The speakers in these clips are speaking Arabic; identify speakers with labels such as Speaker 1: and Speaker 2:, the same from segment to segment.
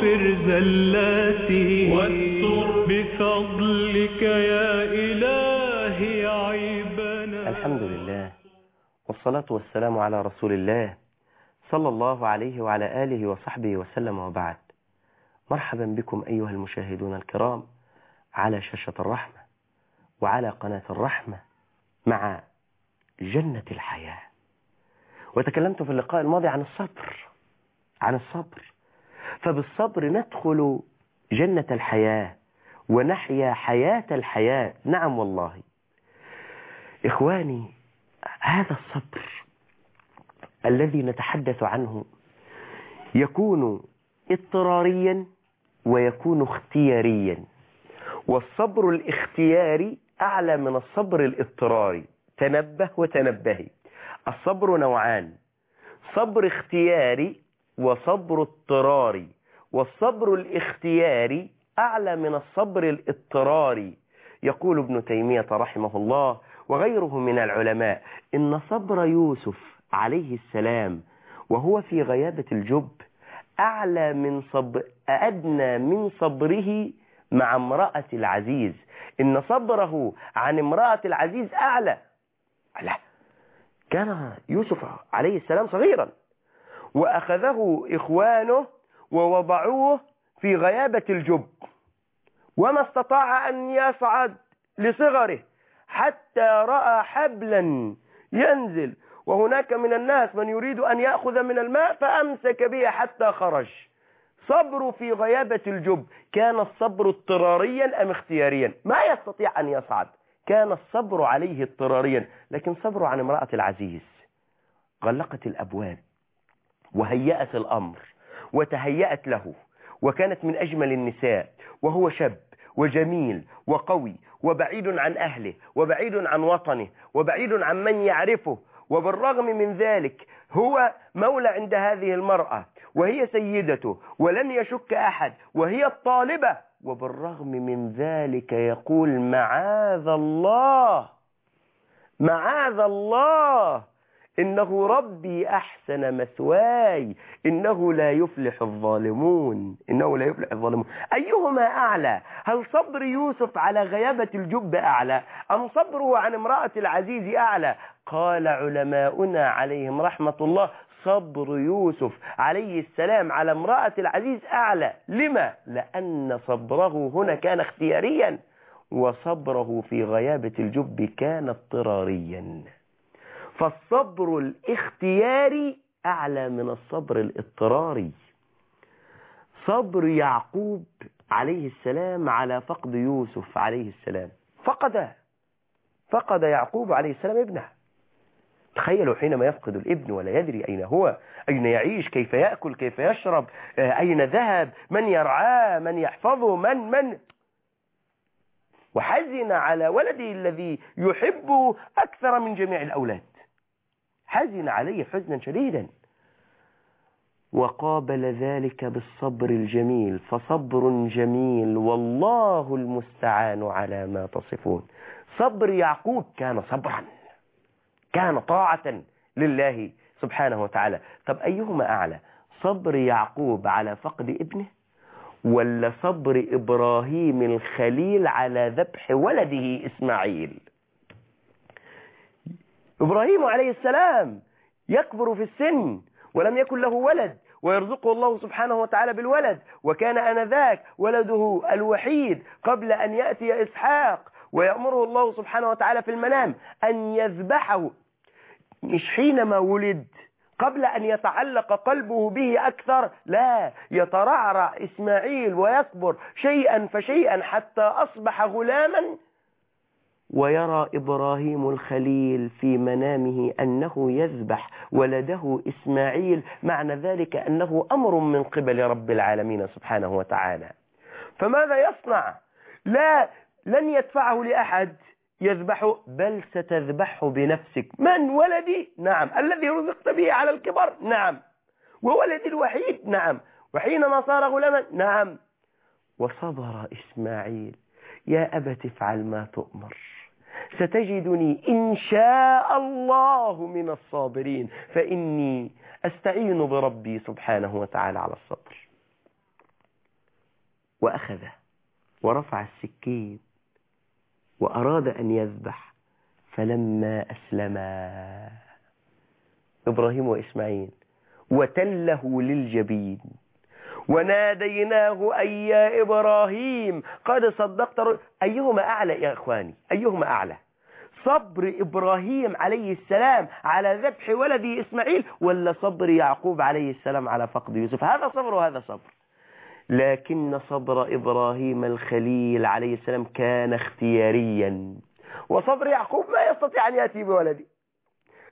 Speaker 1: واغفر زلاتي واستر. بفضلك يا إلهي عيبنا.
Speaker 2: الحمد لله والصلاة والسلام على رسول الله صلى الله عليه وعلى آله وصحبه وسلم وبعد. مرحبا بكم أيها المشاهدون الكرام على شاشة الرحمة وعلى قناة الرحمة مع جنة الحياة. وتكلمت في اللقاء الماضي عن الصبر عن الصبر. فبالصبر ندخل جنة الحياة ونحيا حياة الحياة. نعم والله. إخواني هذا الصبر الذي نتحدث عنه يكون اضطراريا ويكون اختياريا. والصبر الاختياري أعلى من الصبر الاضطراري. تنبه وتنبهي. الصبر نوعان. صبر اختياري وصبر اضطراري والصبر الاختياري أعلى من الصبر الاضطراري يقول ابن تيمية رحمه الله وغيره من العلماء. إن صبر يوسف عليه السلام وهو في غيابة الجب أعلى من صبر أدنى من صبره مع امرأة العزيز. إن صبره عن امرأة العزيز أعلى. لا كان يوسف عليه السلام صغيرا. وأخذه إخوانه ووضعوه في غيابة الجب. وما استطاع أن يصعد لصغره حتى رأى حبلا ينزل. وهناك من الناس من يريد أن يأخذ من الماء فأمسك به حتى خرج. صبر في غيابة الجب. كان الصبر اضطراريا أم اختياريا؟ ما يستطيع أن يصعد. كان الصبر عليه اضطراريا. لكن صبره عن امرأة العزيز. غلقت الأبواب. وهيأت الأمر وتهيأت له وكانت من أجمل النساء وهو شاب وجميل وقوي وبعيد عن أهله وبعيد عن وطنه وبعيد عن من يعرفه وبالرغم من ذلك هو مولى عند هذه المرأة وهي سيدته ولن يشك أحد وهي الطالبة. وبالرغم من ذلك يقول معاذ الله معاذ الله إنه ربي أحسن مثواي. إنه لا يفلح الظالمون. إنه لا يفلح الظالمون. أيهما أعلى؟ هل صبر يوسف على غيابة الجب أعلى؟ أم صبره عن امرأة العزيز أعلى؟ قال علماؤنا عليهم رحمة الله صبر يوسف عليه السلام على امرأة العزيز أعلى. لما؟ لأن صبره هنا كان اختياريا وصبره في غيابة الجب كان اضطراريا. فالصبر الاختياري أعلى من الصبر الاضطراري. صبر يعقوب عليه السلام على فقد يوسف عليه السلام. فقد فقد يعقوب عليه السلام ابنه. تخيلوا حينما يفقد الابن ولا يدري أين هو أين يعيش كيف يأكل كيف يشرب أين ذهب من يرعاه من يحفظه من من؟ وحزن على ولده الذي يحبه أكثر من جميع الأولاد. حزن عليه حزنا شديدا. وقابل ذلك بالصبر الجميل فصبر جميل والله المستعان على ما تصفون. صبر يعقوب كان صبرا كان طاعة لله سبحانه وتعالى. طب أيهما أعلى صبر يعقوب على فقد ابنه ولا صبر إبراهيم الخليل على ذبح ولده إسماعيل؟ إبراهيم عليه السلام يكبر في السن ولم يكن له ولد ويرزقه الله سبحانه وتعالى بالولد وكان أنذاك ولده الوحيد قبل أن يأتي إسحاق ويأمره الله سبحانه وتعالى في المنام أن يذبحه. مش حينما ولد قبل أن يتعلق قلبه به أكثر لا يترعرع إسماعيل ويكبر شيئا فشيئا حتى أصبح غلاما ويرى إبراهيم الخليل في منامه أنه يذبح ولده إسماعيل. معنى ذلك أنه أمر من قبل رب العالمين سبحانه وتعالى. فماذا يصنع؟ لا لن يدفعه لأحد يذبحه بل ستذبحه بنفسك. من؟ ولدي؟ نعم. الذي رزقت به على الكبر؟ نعم. وولدي الوحيد؟ نعم. وحينما صار غلاما؟ نعم. وصبر إسماعيل. يا أبت افعل ما تؤمر. ستجدني إن شاء الله من الصابرين فإني أستعين بربي سبحانه وتعالى على الصبر وأخذه ورفع السكين وأراد أن يذبح فلما أسلما إبراهيم وإسماعيل وتله للجبين. وناديناه أي يا إبراهيم قد صدقت. أيهما أعلى يا إخواني؟ أيهما أعلى؟ صبر إبراهيم عليه السلام على ذبح ولده إسماعيل ولا صبر يعقوب عليه السلام على فقد يوسف؟ هذا صبر وهذا صبر. لكن صبر إبراهيم الخليل عليه السلام كان اختياريا. وصبر يعقوب ما يستطيع أن يأتي بولده.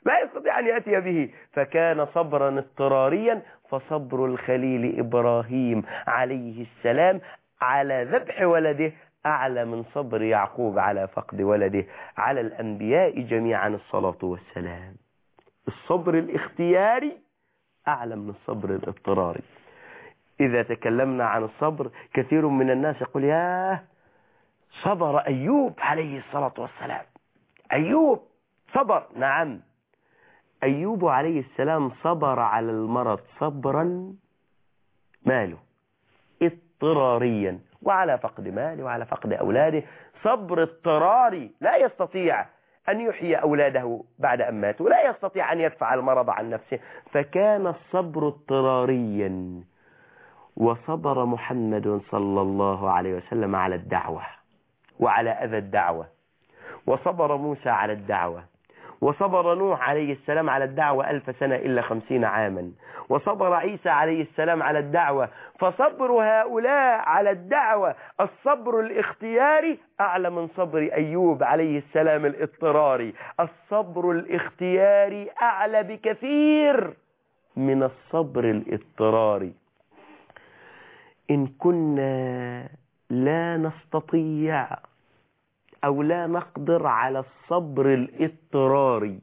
Speaker 2: لا يستطيع أن يأتي به. فكان صبرا اضطراريا فصبر الخليل إبراهيم عليه السلام على ذبح ولده أعلى من صبر يعقوب على فقد ولده. على الأنبياء جميعا الصلاة والسلام. الصبر الاختياري أعلى من الصبر الاضطراري. إذا تكلمنا عن الصبر كثير من الناس يقول ياه! صبر أيوب عليه الصلاة والسلام. أيوب صبر نعم. أيوب عليه السلام صبر على المرض صبرا ماله اضطراريا وعلى فقد ماله وعلى فقد أولاده. صبر اضطراري لا يستطيع أن يحيي أولاده بعد أن ماتوا لا يستطيع أن يدفع المرض عن نفسه. فكان الصبر اضطراريا وصبر محمد صلى الله عليه وسلم على الدعوة وعلى أذى الدعوة وصبر موسى على الدعوة. وصبر نوح عليه السلام على الدعوة ألف سنة إلا خمسين عاما. وصبر عيسى عليه السلام على الدعوة. فصبر هؤلاء على الدعوة الصبر الاختياري أعلى من صبر أيوب عليه السلام الاضطراري. الصبر الاختياري أعلى بكثير من الصبر الاضطراري. إن كنا لا نستطيع أو لا نقدر على الصبر الإضطراري.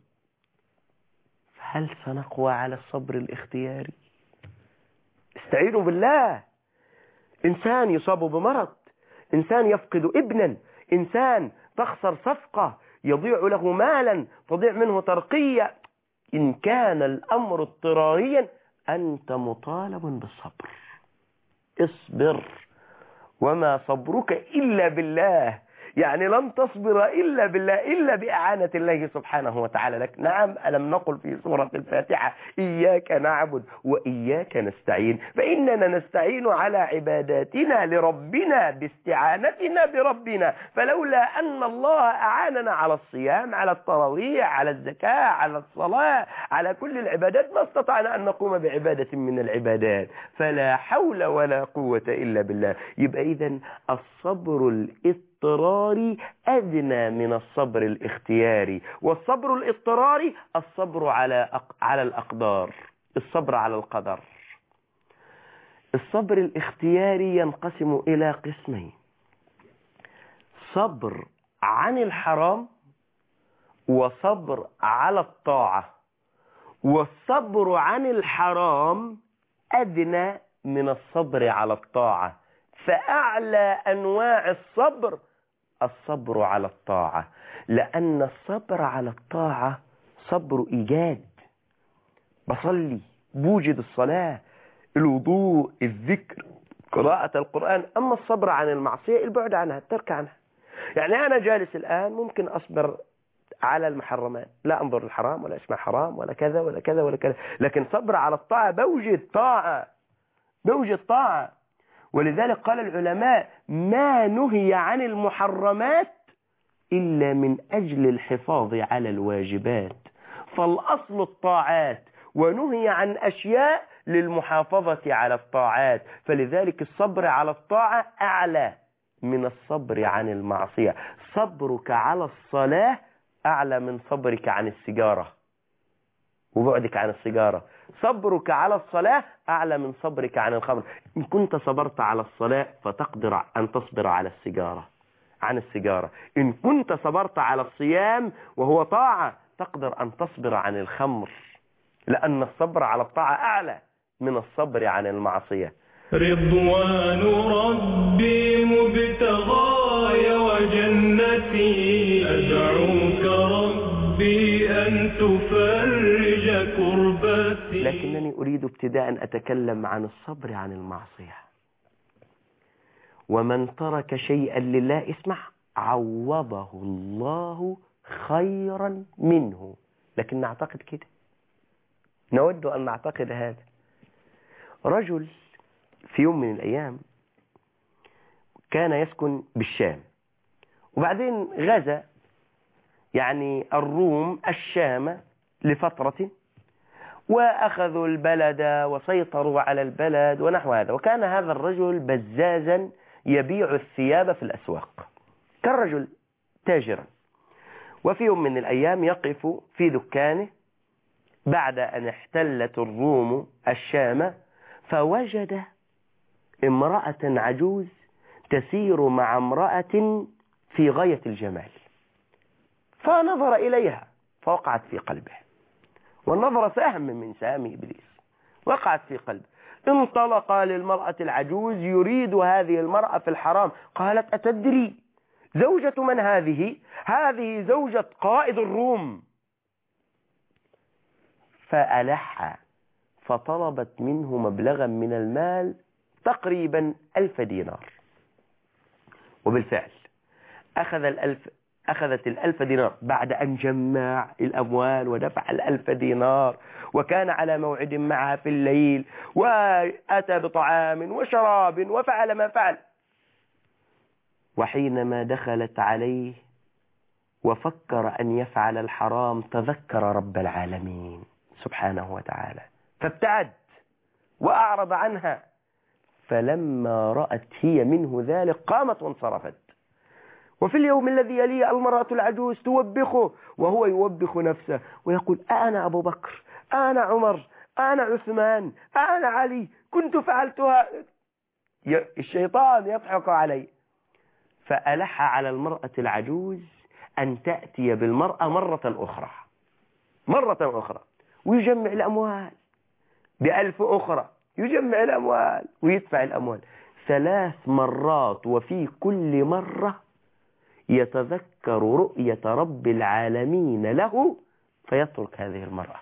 Speaker 2: فهل سنقوى على الصبر الاختياري؟ استعينوا بالله. إنسان يصاب بمرض إنسان يفقد ابنا إنسان تخسر صفقة يضيع له مالا تضيع منه ترقية. إن كان الأمر اضطراريا أنت مطالب بالصبر. اصبر. وما صبرك إلا بالله. يعني لن تصبر إلا بالله إلا بإعانة الله سبحانه وتعالى لك. نعم ألم نقل في سورة الفاتحة إياك نعبد وإياك نستعين. فإننا نستعين على عباداتنا لربنا باستعانتنا بربنا. فلولا أن الله أعاننا على الصيام على التراويح على الزكاة على الصلاة على كل العبادات ما استطعنا أن نقوم بعبادة من العبادات. فلا حول ولا قوة إلا بالله. يبقى إذن الصبر الاضطراري الاضطراري أدنى من الصبر الاختياري والصبر الاضطراري الصبر على أق... على الأقدار. الصبر على القدر. الصبر الاختياري ينقسم إلى قسمين. صبر عن الحرام وصبر على الطاعة. والصبر عن الحرام أدنى من الصبر على الطاعة. فأعلى أنواع الصبر الصبر على الطاعة. لأن الصبر على الطاعة صبر إيجاد. بصلي بوجد الصلاة الوضوء الذكر قراءة القرآن. أما الصبر عن المعصية البعد عنها الترك عنها. يعني أنا جالس الآن ممكن أصبر على المحرمات. لا أنظر الحرام ولا أسمع حرام ولا كذا ولا كذا ولا كذا. لكن صبر على الطاعة بوجد طاعة. بوجد طاعة. ولذلك قال العلماء ما نهي عن المحرمات إلا من أجل الحفاظ على الواجبات. فالأصل الطاعات ونهي عن أشياء للمحافظة على الطاعات. فلذلك الصبر على الطاعة أعلى من الصبر عن المعصية. صبرك على الصلاة أعلى من صبرك عن السيجارة. وبعدك عن السيجارة. صبرك على الصلاة أعلى من صبرك عن الخمر. إن كنت صبرت على الصلاة فتقدر أن تصبر على السيجارة. عن السيجارة. إن كنت صبرت على الصيام وهو طاعة تقدر أن تصبر عن الخمر. لأن الصبر على الطاعة أعلى من الصبر عن المعصية.
Speaker 1: رضوان ربي مبتغاي وجنتي تفرج كربتي.
Speaker 2: لكنني أريد ابتداء أتكلم عن الصبر عن المعصية. ومن ترك شيئا لله اسمع عوضه الله خيرا منه. لكن نعتقد كده. نود أن نعتقد هذا. رجل في يوم من الأيام كان يسكن بالشام. وبعدين غزا يعني الروم الشام لفترة وأخذوا البلد وسيطروا على البلد ونحو هذا. وكان هذا الرجل بزازا يبيع الثياب في الأسواق. كان رجل تاجرا. وفي يوم من الأيام يقف في دكانه. بعد أن احتلت الروم الشام فوجد امرأة عجوز تسير مع امرأة في غاية الجمال. فنظر إليها فوقعت في قلبه. والنظرة سهم من سهم إبليس. وقعت في قلبه. انطلق للمرأة العجوز يريد هذه المرأة في الحرام. قالت أتدري زوجة من هذه؟ هذه زوجة قائد الروم. فألح فطلبت منه مبلغا من المال تقريبا ألف دينار. وبالفعل أخذ الألف أخذت الألف دينار بعد أن جمع الأموال ودفع الألف دينار وكان على موعد معها في الليل وأتى بطعام وشراب وفعل ما فعل. وحينما دخلت عليه وفكر أن يفعل الحرام تذكر رب العالمين سبحانه وتعالى فابتعد وأعرض عنها. فلما رأت هي منه ذلك قامت وانصرفت. وفي اليوم الذي يليه المرأة العجوز توبخه وهو يوبخ نفسه ويقول أنا أبو بكر أنا عمر أنا عثمان أنا علي كنت فعلتها. الشيطان يضحك علي. فألح على المرأة العجوز أن تأتي بالمرأة مرة أخرى. مرة أخرى. ويجمع الأموال بألف أخرى. يجمع الأموال ويدفع الأموال. ثلاث مرات وفي كل مرة يتذكر رؤية رب العالمين له فيترك هذه المرأة.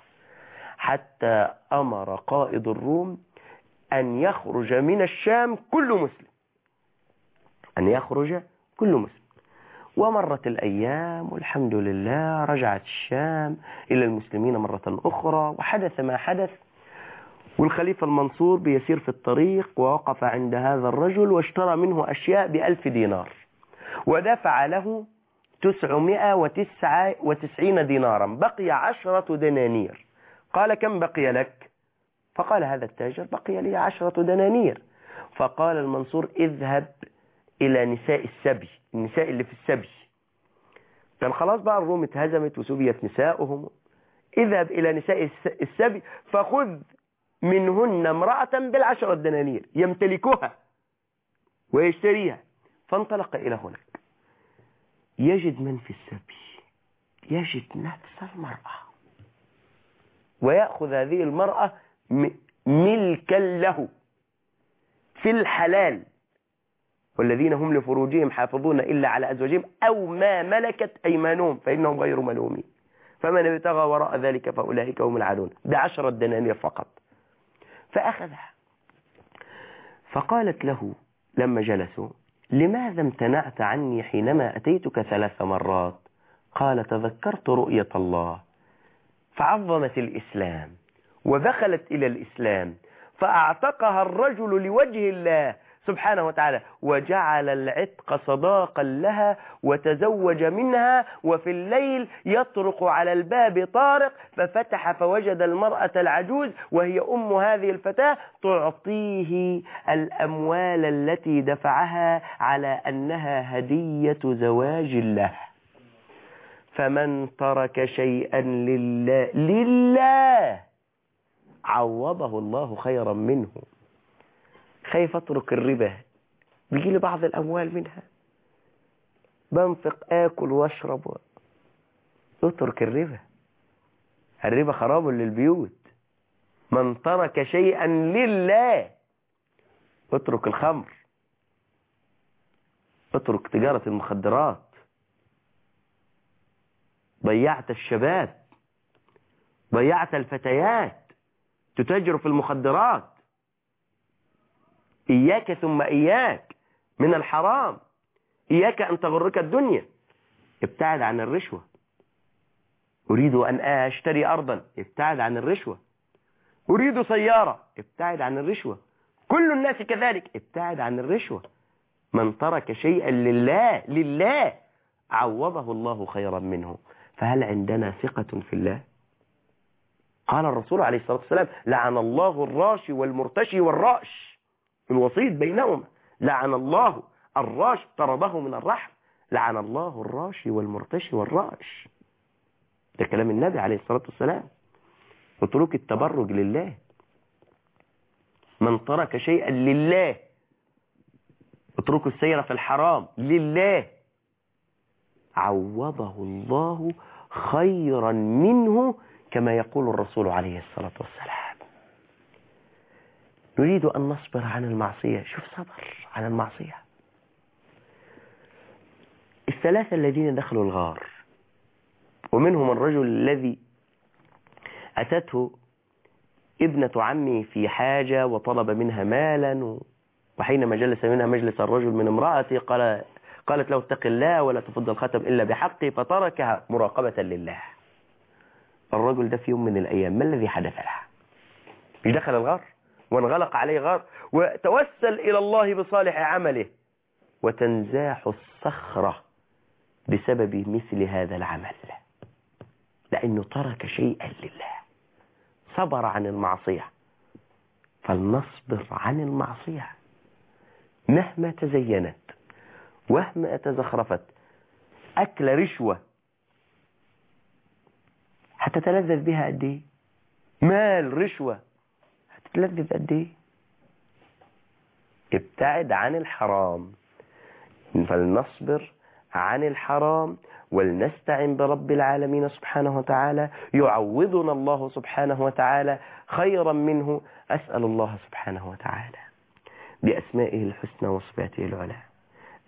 Speaker 2: حتى أمر قائد الروم أن يخرج من الشام كل مسلم. أن يخرج كل مسلم. ومرت الأيام والحمد لله رجعت الشام إلى المسلمين مرة أخرى وحدث ما حدث. والخليفة المنصور بيسير في الطريق ووقف عند هذا الرجل واشترى منه أشياء بألف دينار. ودفع له تسعمائة وتسعة وتسعين دينارا. بقي عشرة دنانير. قال كم بقي لك؟ فقال هذا التاجر بقي لي عشرة دنانير. فقال المنصور اذهب إلى نساء السبي النساء اللي في السبي. كان خلاص بقى الروم اتهزمت وسبيت نساؤهم. اذهب إلى نساء السبي فخذ منهن امرأة بالعشرة دنانير يمتلكها ويشتريها. فانطلق إلى هناك. يجد من في السبي. يجد نفس المرأة. ويأخذ هذه المرأة ملكا له في الحلال. والذين هم لفروجهم حافظون إلا على أزواجهم أو ما ملكت أيمانهم فإنهم غير ملومين. فمن ابتغى وراء ذلك فأولئك هم العادون. ده عشرة دنانير فقط. فأخذها. فقالت له لما جلسوا لماذا امتنعت عني حينما أتيتك ثلاث مرات؟ قال تذكرت رؤية الله. فعظمت الإسلام ودخلت إلى الإسلام فأعتقها الرجل لوجه الله سبحانه وتعالى وجعل العتق صداقا لها وتزوج منها وفي الليل يطرق على الباب طارق ففتح فوجد المرأة العجوز وهي أم هذه الفتاة تعطيه الأموال التي دفعها على أنها هدية زواج له فمن ترك شيئا لله لله عوضه الله خيرا منه. خايف أترك الربا؟ بيجي لي بعض الأموال منها. بنفق آكل وأشرب اترك الربا. الربا خراب للبيوت. من ترك شيئا لله اترك الخمر. اترك تجارة المخدرات. ضيعت الشباب. ضيعت الفتيات. تتاجر في المخدرات. إياك ثم إياك من الحرام. إياك أن تغرك الدنيا. ابتعد عن الرشوة. أريد أن أشتري أرضا. ابتعد عن الرشوة. أريد سيارة. ابتعد عن الرشوة. كل الناس كذلك. ابتعد عن الرشوة. من ترك شيئا لله لله عوضه الله خيرا منه. فهل عندنا ثقة في الله؟ قال الرسول عليه الصلاة والسلام لعن الله الراشي والمرتشي والرأش. الوسيط بينهما لعن الله الراش طرده من الرحم. لعن الله الراشي والمرتشي والرأش. ده كلام النبي عليه الصلاة والسلام. اترك التبرج لله. من ترك شيئا لله. اتركوا السير في الحرام لله. عوضه الله خيرا منه كما يقول الرسول عليه الصلاة والسلام. نريد أن نصبر عن المعصية. شوف صبر عن المعصية. الثلاثة الذين دخلوا الغار ومنهم الرجل الذي أتته ابنة عمي في حاجة وطلب منها مالا وحينما جلس منها مجلس الرجل من امرأتي قال قالت له اتق الله ولا تفض الختم إلا بحقي فتركها مراقبة لله. الرجل ده في يوم من الأيام ما الذي حدث له مش دخل الغار. وانغلق عليه غار وتوسل إلى الله بصالح عمله. وتنزاح الصخرة بسبب مثل هذا العمل. لأنه ترك شيئا لله. صبر عن المعصية. فلنصبر عن المعصية. مهما تزينت ومهما تزخرفت أكل رشوة. هتتلذذ بها قد إيه؟ مال رشوة. هتتلذذ قد إيه؟ ابتعد عن الحرام. فلنصبر عن الحرام ولنستعن برب العالمين سبحانه وتعالى. يعوضنا الله سبحانه وتعالى خيرا منه. أسأل الله سبحانه وتعالى بأسمائه الحسنى وصفاته العلى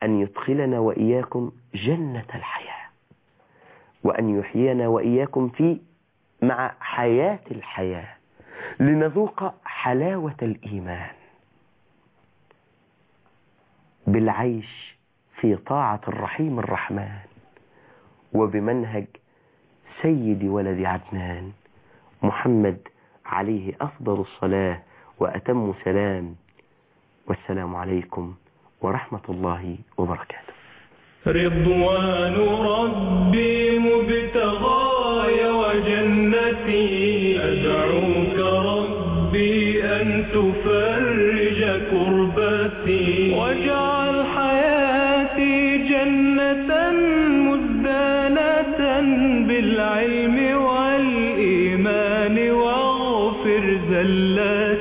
Speaker 2: أن يدخلنا وإياكم جنة الحياة وأن يحيينا وإياكم في مع حياة الحياة. لنذوق حلاوة الإيمان بالعيش في طاعة الرحيم الرحمن وبمنهج سيد ولد عدنان محمد عليه أفضل الصلاة وأتم سلام والسلام عليكم ورحمة الله وبركاته.
Speaker 1: رضوان ربي مبتغاي جنة مزدانة بالعلم والإيمان واغفر زلاتي